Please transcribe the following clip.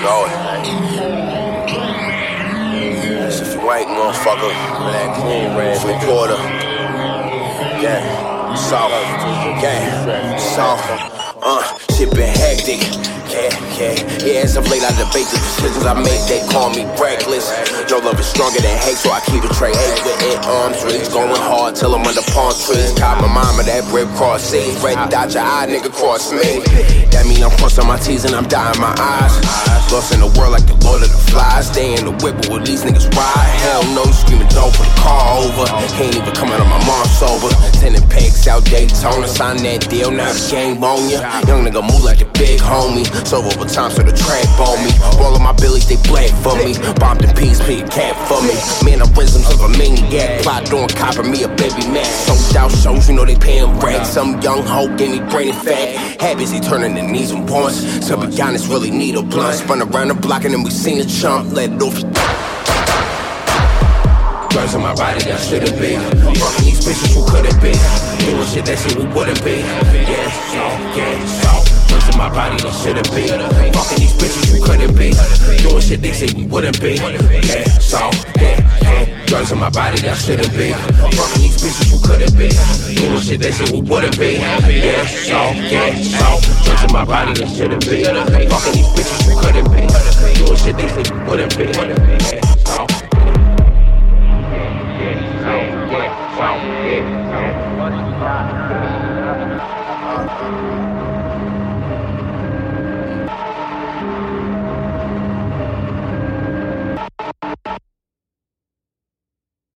going. That's if you ain't, motherfucker. Black queen, red, three quarter. Yeah, soft. Yeah, soft. Uh, shit been hectic yeah, yeah. Yeah, as of late, I debate the decisions I make. They call me reckless. No love is stronger than hate, so I keep a tray hate with it. Arms raised, going hard till I'm under palm trees. Caught my mama that bread cross seas. Red dot your eye, nigga, cross me. That mean I'm crossing my T's and I'm dying my eyes. Lost in the world like the Lord of the Flies. Stay in the whip, but with these niggas ride. Hell no, screaming don't put the car over. Can't even come out of. Pigs out Daytona, sign that deal, now the game on ya. Young nigga move like a big homie. So over time, so the track on me. All of my billies, they black for me. Bombed in peace, big cat for me. man Mannerisms of a maniac. Plot on copper, me a baby man. Sold out shows, you know they paying racks. Some young hoe, getting brain and fat. Habits, he turning the knees and points. To be honest, really need a blunt. Spun around the block and then we seen a chump. Let it off. Drugs in my body, that shouldn't be. Fucking these bitches, who could it be? Doing shit that shit we wouldn't be. Yeah, so, yeah, so. Drugs in my body, that shouldn't be. Fucking these bitches, we couldn't be. Doing shit they say we wouldn't be. Yeah, so, yeah, yeah. Drugs in my body, that shouldn't be. Fucking these bitches, we couldn't be. Doing shit they say we wouldn't be. Yeah, so, yeah, so. Drugs in my body, that shouldn't be. Fucking these bitches, we couldn't be. Doing shit they say we wouldn't be. Yeah, yeah, so.